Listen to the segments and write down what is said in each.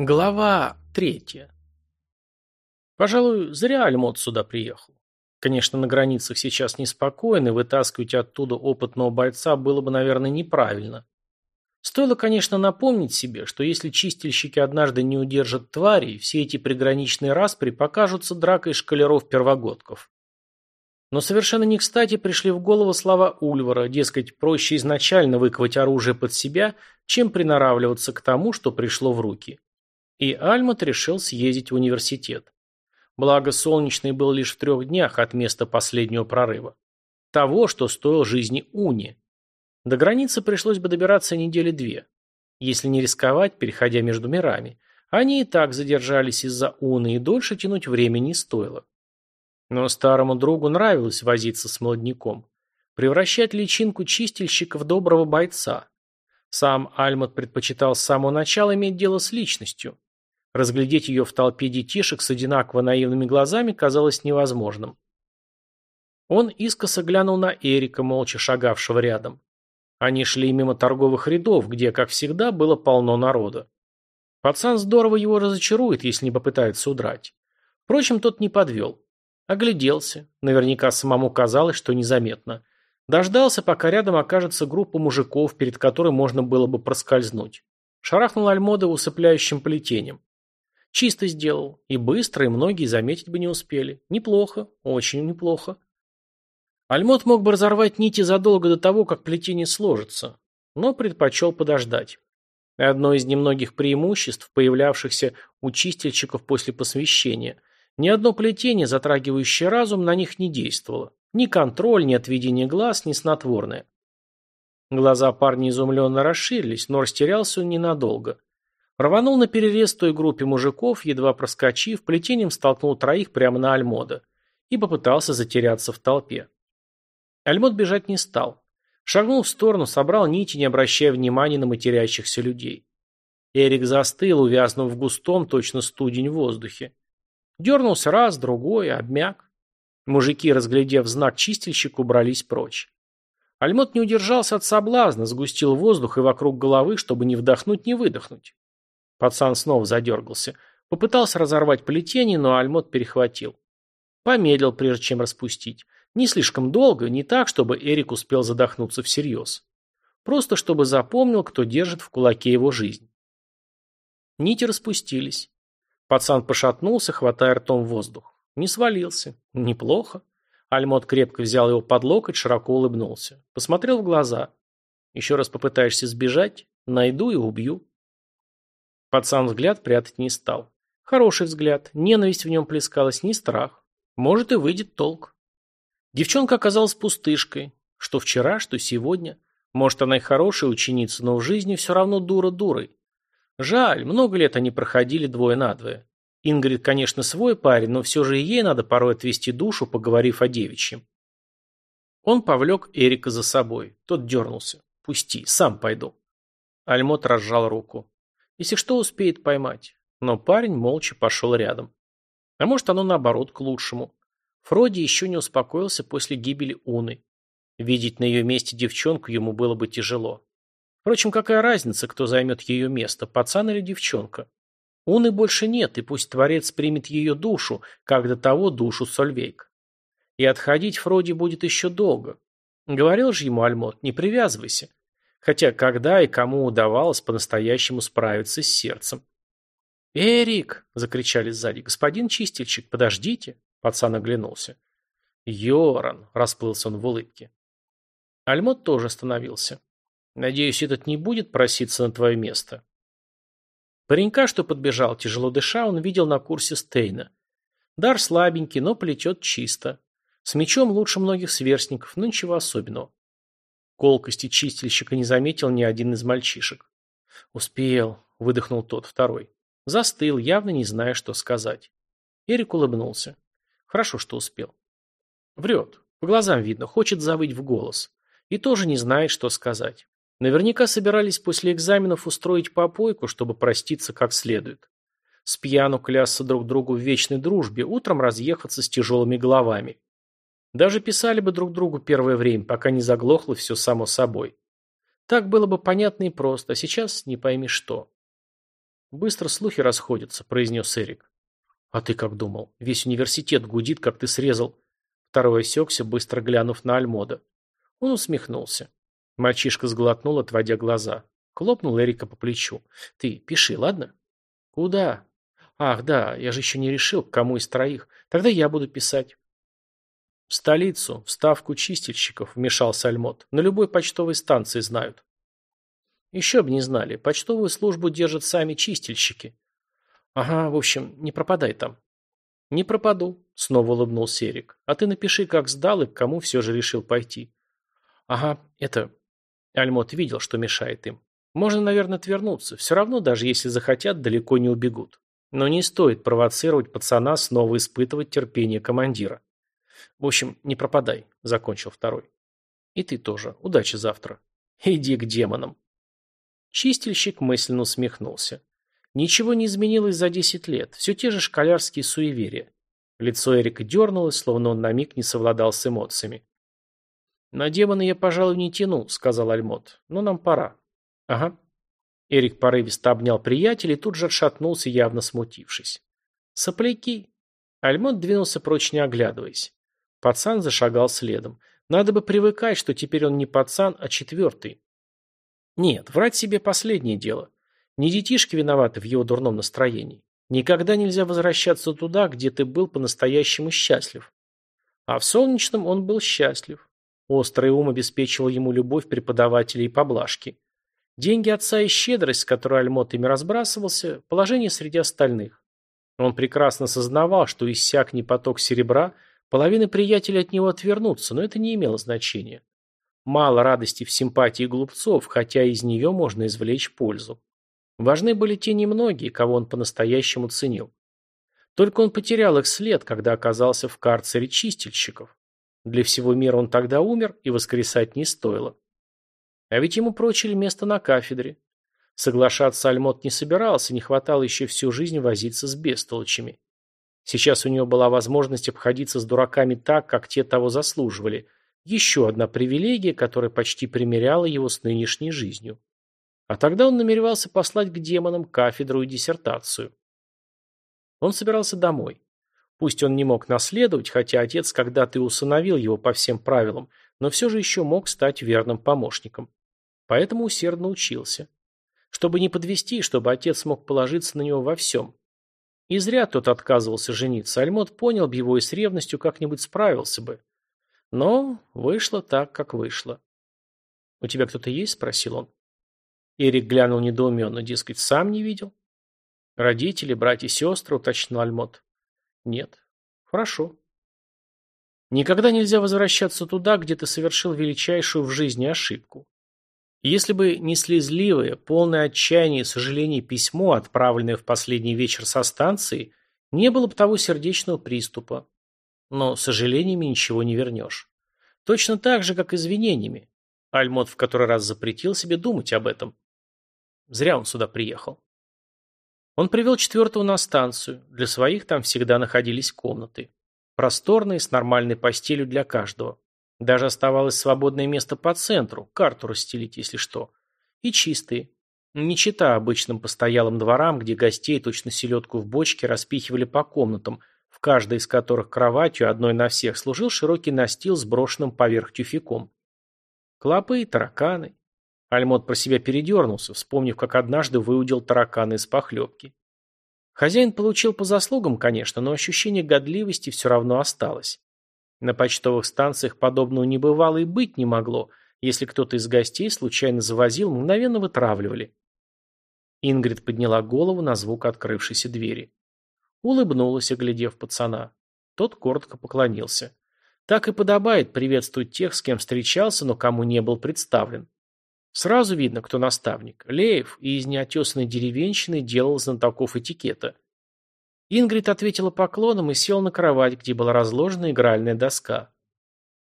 Глава третья. Пожалуй, зря Альмот сюда приехал. Конечно, на границах сейчас неспокойно, вытаскивать оттуда опытного бойца было бы, наверное, неправильно. Стоило, конечно, напомнить себе, что если чистильщики однажды не удержат тварей, все эти приграничные распри покажутся дракой шкалеров-первогодков. Но совершенно не кстати пришли в голову слова Ульвара, дескать, проще изначально выковать оружие под себя, чем приноравливаться к тому, что пришло в руки. И Альмат решил съездить в университет. Благо, Солнечный был лишь в трех днях от места последнего прорыва. Того, что стоил жизни Уни. До границы пришлось бы добираться недели две. Если не рисковать, переходя между мирами. Они и так задержались из-за Уны, и дольше тянуть время не стоило. Но старому другу нравилось возиться с молодняком. Превращать личинку чистильщика в доброго бойца. Сам Альмат предпочитал с самого начала иметь дело с личностью. Разглядеть ее в толпе детишек с одинаково наивными глазами казалось невозможным. Он искоса глянул на Эрика, молча шагавшего рядом. Они шли мимо торговых рядов, где, как всегда, было полно народа. Пацан здорово его разочарует, если не попытается удрать. Впрочем, тот не подвел. Огляделся. Наверняка самому казалось, что незаметно. Дождался, пока рядом окажется группа мужиков, перед которой можно было бы проскользнуть. Шарахнул Альмода усыпляющим плетением. Чисто сделал. И быстро, и многие заметить бы не успели. Неплохо. Очень неплохо. Альмот мог бы разорвать нити задолго до того, как плетение сложится. Но предпочел подождать. Одно из немногих преимуществ, появлявшихся у чистильщиков после посвящения. Ни одно плетение, затрагивающее разум, на них не действовало. Ни контроль, ни отведение глаз, ни снотворное. Глаза парня изумленно расширились, но растерялся он ненадолго. Рванул на перерез той группе мужиков, едва проскочив, плетением столкнул троих прямо на Альмода и попытался затеряться в толпе. Альмод бежать не стал. Шагнул в сторону, собрал нити, не обращая внимания на матерящихся людей. Эрик застыл, увязнув в густом, точно студень в воздухе. Дернулся раз, другой, обмяк. Мужики, разглядев знак чистильщик, убрались прочь. Альмот не удержался от соблазна, сгустил воздух и вокруг головы, чтобы не вдохнуть, не выдохнуть. Пацан снова задергался. Попытался разорвать плетение, но Альмот перехватил. Помедлил, прежде чем распустить. Не слишком долго, не так, чтобы Эрик успел задохнуться всерьез. Просто чтобы запомнил, кто держит в кулаке его жизнь. Нити распустились. Пацан пошатнулся, хватая ртом воздух. Не свалился. Неплохо. Альмот крепко взял его под локоть, широко улыбнулся. Посмотрел в глаза. Еще раз попытаешься сбежать? Найду и убью. Пацан взгляд прятать не стал. Хороший взгляд, ненависть в нем плескалась, не страх. Может и выйдет толк. Девчонка оказалась пустышкой. Что вчера, что сегодня. Может, она и хорошая ученица, но в жизни все равно дура дурой. Жаль, много лет они проходили двое на двое. Ингрид, конечно, свой парень, но все же ей надо порой отвести душу, поговорив о девичьем. Он повлек Эрика за собой. Тот дернулся. «Пусти, сам пойду». Альмот разжал руку. Если что, успеет поймать. Но парень молча пошел рядом. А может, оно наоборот к лучшему. Фроди еще не успокоился после гибели Уны. Видеть на ее месте девчонку ему было бы тяжело. Впрочем, какая разница, кто займет ее место, пацан или девчонка? Уны больше нет, и пусть Творец примет ее душу, как до того душу Сольвейк. И отходить Фроди будет еще долго. Говорил же ему Альмот, не привязывайся. Хотя когда и кому удавалось по-настоящему справиться с сердцем. «Эрик!» – закричали сзади. «Господин чистильщик, подождите!» Пацан оглянулся. «Йоран!» – расплылся он в улыбке. Альмот тоже остановился. «Надеюсь, этот не будет проситься на твое место». Паренька, что подбежал, тяжело дыша, он видел на курсе Стейна. Дар слабенький, но плетет чисто. С мечом лучше многих сверстников, но ничего особенного. Колкости чистильщика не заметил ни один из мальчишек. «Успел», — выдохнул тот, второй. Застыл, явно не зная, что сказать. Эрик улыбнулся. Хорошо, что успел. Врет. По глазам видно, хочет завыть в голос. И тоже не знает, что сказать. Наверняка собирались после экзаменов устроить попойку, чтобы проститься как следует. С пьяну клясться друг другу в вечной дружбе, утром разъехаться с тяжелыми головами. Даже писали бы друг другу первое время, пока не заглохло все само собой. Так было бы понятно и просто, а сейчас не пойми что. Быстро слухи расходятся, произнес Эрик. А ты как думал? Весь университет гудит, как ты срезал. Второй осекся, быстро глянув на Альмода. Он усмехнулся. Мальчишка сглотнул, отводя глаза. Хлопнул Эрика по плечу. Ты пиши, ладно? Куда? Ах, да, я же еще не решил, к кому из троих. Тогда я буду писать. В столицу, в ставку чистильщиков, вмешался Альмот. На любой почтовой станции знают. Еще бы не знали. Почтовую службу держат сами чистильщики. Ага, в общем, не пропадай там. Не пропаду, снова улыбнулся Эрик. А ты напиши, как сдал и к кому все же решил пойти. Ага, это... Альмот видел, что мешает им. Можно, наверное, отвернуться. Все равно, даже если захотят, далеко не убегут. Но не стоит провоцировать пацана снова испытывать терпение командира. В общем, не пропадай, закончил второй. И ты тоже. Удачи завтра. Иди к демонам. Чистильщик мысленно усмехнулся. Ничего не изменилось за десять лет. Все те же школярские суеверия. Лицо Эрика дернулось, словно он на миг не совладал с эмоциями. «На демона я, пожалуй, не тяну», — сказал Альмот. «Но нам пора». «Ага». Эрик порывисто обнял приятеля и тут же отшатнулся, явно смутившись. «Сопляки!» Альмот двинулся прочь, не оглядываясь. Пацан зашагал следом. Надо бы привыкать, что теперь он не пацан, а четвертый. Нет, врать себе последнее дело. Не детишки виноваты в его дурном настроении. Никогда нельзя возвращаться туда, где ты был по-настоящему счастлив. А в солнечном он был счастлив. Острый ум обеспечивал ему любовь преподавателей и поблажки. Деньги отца и щедрость, с которой Альмот ими разбрасывался, положение среди остальных. Он прекрасно сознавал, что иссякни поток серебра, половина приятелей от него отвернутся, но это не имело значения. Мало радости в симпатии глупцов, хотя из нее можно извлечь пользу. Важны были те немногие, кого он по-настоящему ценил. Только он потерял их след, когда оказался в карцере чистильщиков. Для всего мира он тогда умер, и воскресать не стоило. А ведь ему прочили место на кафедре. Соглашаться Альмот не собирался, не хватало еще всю жизнь возиться с бестолочами. Сейчас у него была возможность обходиться с дураками так, как те того заслуживали. Еще одна привилегия, которая почти примеряла его с нынешней жизнью. А тогда он намеревался послать к демонам кафедру и диссертацию. Он собирался домой. Пусть он не мог наследовать, хотя отец когда-то и усыновил его по всем правилам, но все же еще мог стать верным помощником. Поэтому усердно учился. Чтобы не подвести, чтобы отец мог положиться на него во всем. И зря тот отказывался жениться. Альмот понял бы его и с ревностью как-нибудь справился бы. Но вышло так, как вышло. «У тебя кто-то есть?» – спросил он. Эрик глянул недоуменно, дескать, сам не видел. «Родители, братья, сестры», – уточнил Альмот. «Нет». «Хорошо». Никогда нельзя возвращаться туда, где ты совершил величайшую в жизни ошибку. Если бы не слезливое, полное отчаяния и сожалений письмо, отправленное в последний вечер со станции, не было бы того сердечного приступа. Но сожалениями ничего не вернешь. Точно так же, как извинениями. Альмот в который раз запретил себе думать об этом. Зря он сюда приехал. Он привел четвертого на станцию. Для своих там всегда находились комнаты. Просторные, с нормальной постелью для каждого. Даже оставалось свободное место по центру, карту расстелить, если что. И чистые. Не чита обычным постоялым дворам, где гостей точно селедку в бочке распихивали по комнатам, в каждой из которых кроватью, одной на всех, служил широкий настил с брошенным поверх тюфяком. Клопы и тараканы. Альмот про себя передернулся, вспомнив, как однажды выудил тараканы из похлебки. Хозяин получил по заслугам, конечно, но ощущение годливости все равно осталось. На почтовых станциях подобного не бывало и быть не могло. Если кто-то из гостей случайно завозил, мгновенно вытравливали. Ингрид подняла голову на звук открывшейся двери. Улыбнулась, оглядев пацана. Тот коротко поклонился. Так и подобает приветствовать тех, с кем встречался, но кому не был представлен. Сразу видно, кто наставник. Леев и из неотесанной деревенщины делал знатоков этикета. Ингрид ответила поклоном и села на кровать, где была разложена игральная доска.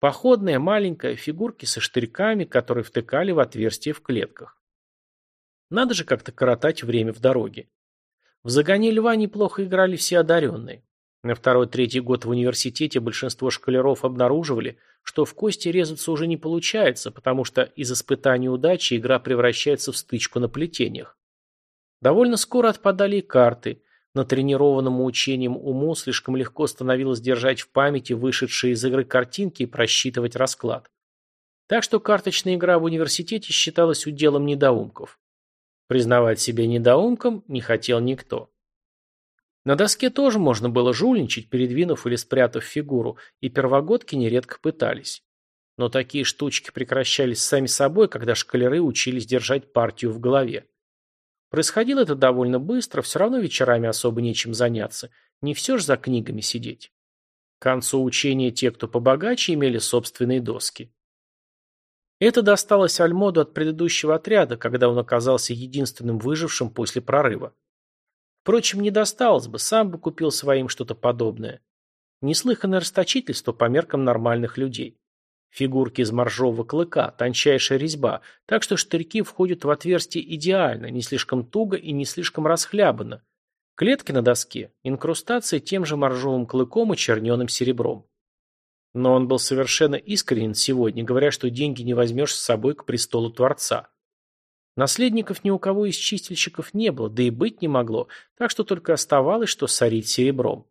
Походная, маленькая, фигурки со штырьками, которые втыкали в отверстия в клетках. Надо же как-то коротать время в дороге. В загоне льва неплохо играли все одаренные. На второй-третий год в университете большинство школяров обнаруживали, что в кости резаться уже не получается, потому что из испытаний удачи игра превращается в стычку на плетениях. Довольно скоро отпадали и карты. Натренированному учением уму слишком легко становилось держать в памяти вышедшие из игры картинки и просчитывать расклад. Так что карточная игра в университете считалась уделом недоумков. Признавать себя недоумком не хотел никто. На доске тоже можно было жульничать, передвинув или спрятав фигуру, и первогодки нередко пытались. Но такие штучки прекращались сами собой, когда шкалеры учились держать партию в голове. Происходило это довольно быстро, все равно вечерами особо нечем заняться, не все же за книгами сидеть. К концу учения те, кто побогаче, имели собственные доски. Это досталось Альмоду от предыдущего отряда, когда он оказался единственным выжившим после прорыва. Впрочем, не досталось бы, сам бы купил своим что-то подобное. Неслыханное расточительство по меркам нормальных людей. Фигурки из моржового клыка, тончайшая резьба, так что штырьки входят в отверстие идеально, не слишком туго и не слишком расхлябанно. Клетки на доске, инкрустация тем же моржовым клыком и черненым серебром. Но он был совершенно искренен сегодня, говоря, что деньги не возьмешь с собой к престолу Творца. Наследников ни у кого из чистильщиков не было, да и быть не могло, так что только оставалось, что сорить серебром.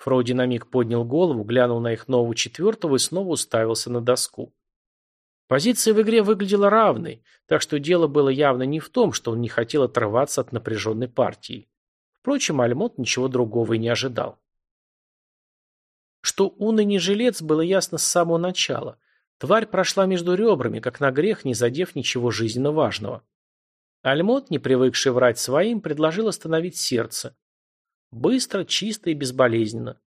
Фроди на миг поднял голову, глянул на их нового четвертого и снова уставился на доску. Позиция в игре выглядела равной, так что дело было явно не в том, что он не хотел отрываться от напряженной партии. Впрочем, Альмот ничего другого и не ожидал. Что Уна не жилец, было ясно с самого начала. Тварь прошла между ребрами, как на грех, не задев ничего жизненно важного. Альмот, не привыкший врать своим, предложил остановить сердце. Быстро, чисто и безболезненно.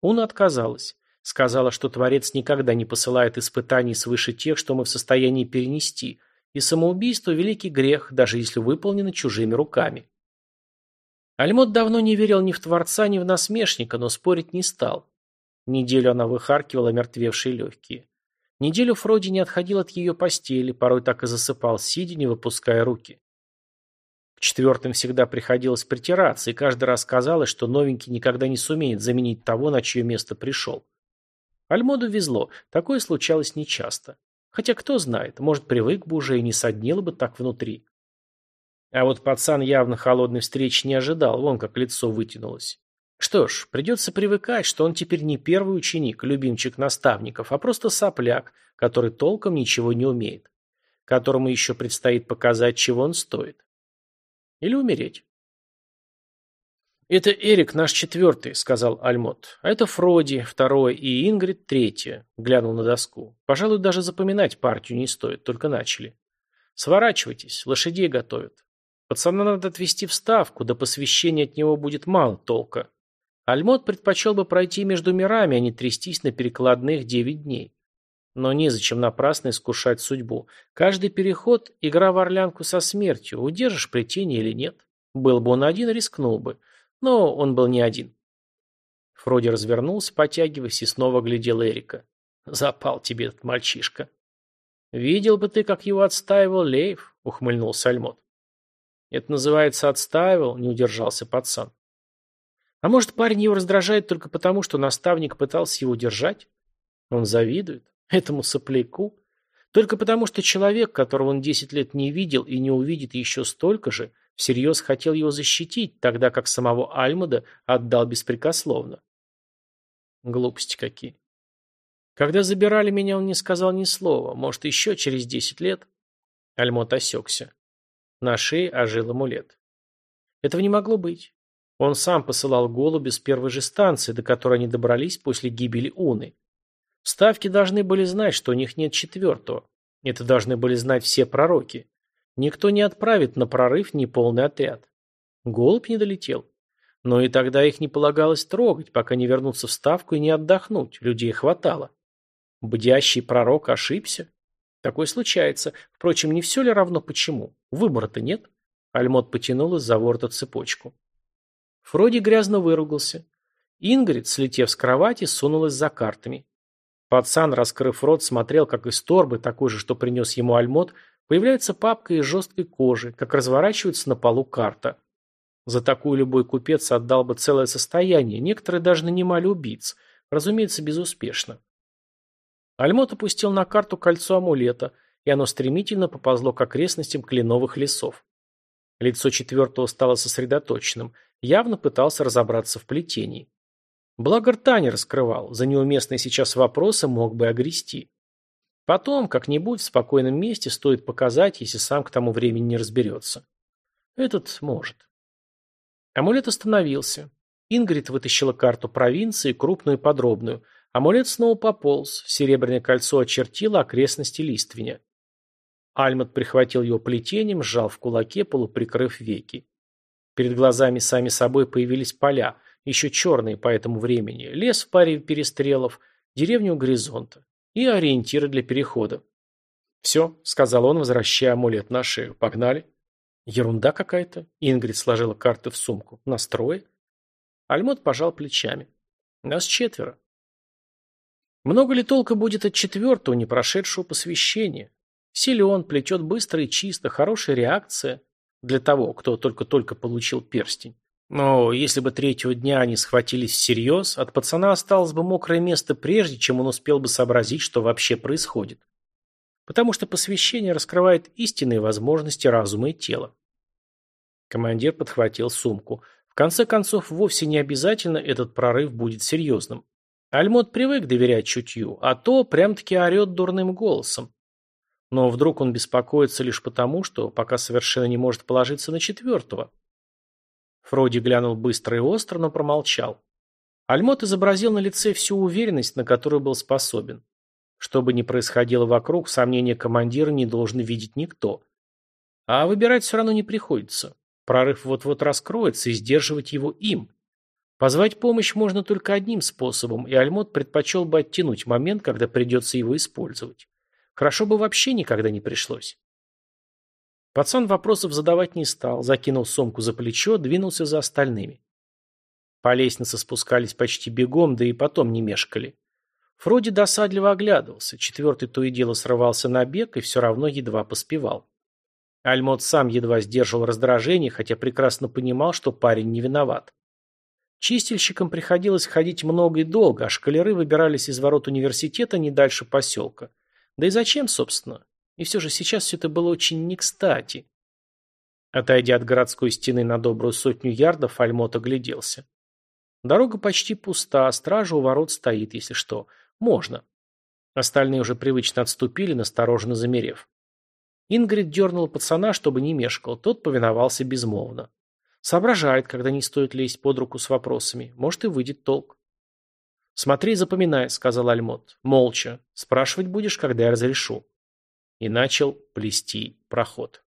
Уна отказалась. Сказала, что Творец никогда не посылает испытаний свыше тех, что мы в состоянии перенести, и самоубийство – великий грех, даже если выполнено чужими руками. Альмот давно не верил ни в Творца, ни в насмешника, но спорить не стал. Неделю она выхаркивала мертвевшие легкие. Неделю Фроди не отходил от ее постели, порой так и засыпал, сидя, не выпуская руки. Четвертым всегда приходилось притираться, и каждый раз казалось, что новенький никогда не сумеет заменить того, на чье место пришел. Альмоду везло, такое случалось нечасто. Хотя кто знает, может, привык бы уже и не соднило бы так внутри. А вот пацан явно холодной встречи не ожидал, вон как лицо вытянулось. Что ж, придется привыкать, что он теперь не первый ученик, любимчик наставников, а просто сопляк, который толком ничего не умеет, которому еще предстоит показать, чего он стоит. Или умереть. «Это Эрик, наш четвертый», — сказал Альмот. «А это Фроди, второй, и Ингрид, третья», — глянул на доску. «Пожалуй, даже запоминать партию не стоит, только начали. Сворачивайтесь, лошадей готовят. Пацана надо отвезти в ставку, да посвящения от него будет мало толка». Альмот предпочел бы пройти между мирами, а не трястись на перекладных девять дней. Но незачем напрасно искушать судьбу. Каждый переход – игра в орлянку со смертью, удержишь плетение или нет. Был бы он один, рискнул бы. Но он был не один. Фроди развернулся, потягиваясь, и снова глядел Эрика. «Запал тебе этот мальчишка». «Видел бы ты, как его отстаивал Лейв», — ухмыльнулся Альмот. «Это называется отстаивал», — не удержался пацан. А может, парень его раздражает только потому, что наставник пытался его держать? Он завидует? Этому сопляку? Только потому, что человек, которого он десять лет не видел и не увидит еще столько же, всерьез хотел его защитить, тогда как самого Альмада отдал беспрекословно. Глупости какие. Когда забирали меня, он не сказал ни слова. Может, еще через десять лет? Альмот осекся. На шее ожил амулет. Этого не могло быть. Он сам посылал голуби с первой же станции, до которой они добрались после гибели Уны. Ставки должны были знать, что у них нет четвертого. Это должны были знать все пророки. Никто не отправит на прорыв неполный отряд. Голубь не долетел. Но и тогда их не полагалось трогать, пока не вернуться в ставку и не отдохнуть. Людей хватало. Бдящий пророк ошибся. Такое случается. Впрочем, не все ли равно почему? Выбора-то нет. Альмот потянул из-за ворта цепочку. Фроди грязно выругался. Ингрид, слетев с кровати, сунулась за картами. Пацан, раскрыв рот, смотрел, как из торбы, такой же, что принес ему альмот, появляется папка из жесткой кожи, как разворачивается на полу карта. За такую любой купец отдал бы целое состояние, некоторые даже нанимали убийц, разумеется, безуспешно. Альмот опустил на карту кольцо амулета, и оно стремительно поползло к окрестностям кленовых лесов. Лицо четвертого стало сосредоточенным, явно пытался разобраться в плетении. Благо рта не раскрывал, за неуместные сейчас вопросы мог бы огрести. Потом, как-нибудь, в спокойном месте стоит показать, если сам к тому времени не разберется. Этот может. Амулет остановился. Ингрид вытащила карту провинции, крупную и подробную. Амулет снова пополз, серебряное кольцо очертило окрестности лиственя. Альмат прихватил его плетением, сжал в кулаке, полуприкрыв веки. Перед глазами сами собой появились поля, еще черные по этому времени, лес в паре перестрелов, деревню горизонта и ориентиры для перехода. «Все», — сказал он, возвращая амулет на шею. «Погнали». «Ерунда какая-то», — Ингрид сложила карты в сумку. «Настрой». Альмот пожал плечами. «Нас четверо». Много ли толка будет от четвертого, не прошедшего посвящения? Силен, плетет быстро и чисто, хорошая реакция для того, кто только-только получил перстень. Но если бы третьего дня они схватились всерьез, от пацана осталось бы мокрое место прежде, чем он успел бы сообразить, что вообще происходит. Потому что посвящение раскрывает истинные возможности разума и тела. Командир подхватил сумку. В конце концов, вовсе не обязательно этот прорыв будет серьезным. Альмот привык доверять чутью, а то прям-таки орет дурным голосом. Но вдруг он беспокоится лишь потому, что пока совершенно не может положиться на четвертого. Фроди глянул быстро и остро, но промолчал. Альмот изобразил на лице всю уверенность, на которую был способен. Что бы ни происходило вокруг, сомнения командира не должен видеть никто. А выбирать все равно не приходится. Прорыв вот-вот раскроется, и сдерживать его им. Позвать помощь можно только одним способом, и Альмот предпочел бы оттянуть момент, когда придется его использовать. Хорошо бы вообще никогда не пришлось. Пацан вопросов задавать не стал, закинул сумку за плечо, двинулся за остальными. По лестнице спускались почти бегом, да и потом не мешкали. Фроди досадливо оглядывался, четвертый то и дело срывался на бег и все равно едва поспевал. Альмот сам едва сдерживал раздражение, хотя прекрасно понимал, что парень не виноват. Чистильщикам приходилось ходить много и долго, а шкалеры выбирались из ворот университета не дальше поселка. Да и зачем, собственно? И все же сейчас все это было очень не кстати. Отойдя от городской стены на добрую сотню ярдов, Альмот огляделся. Дорога почти пуста, стража у ворот стоит, если что. Можно. Остальные уже привычно отступили, настороженно замерев. Ингрид дернула пацана, чтобы не мешкал, тот повиновался безмолвно. Соображает, когда не стоит лезть под руку с вопросами. Может и выйдет толк. «Смотри и запоминай», — сказал Альмот. «Молча. Спрашивать будешь, когда я разрешу». И начал плести проход.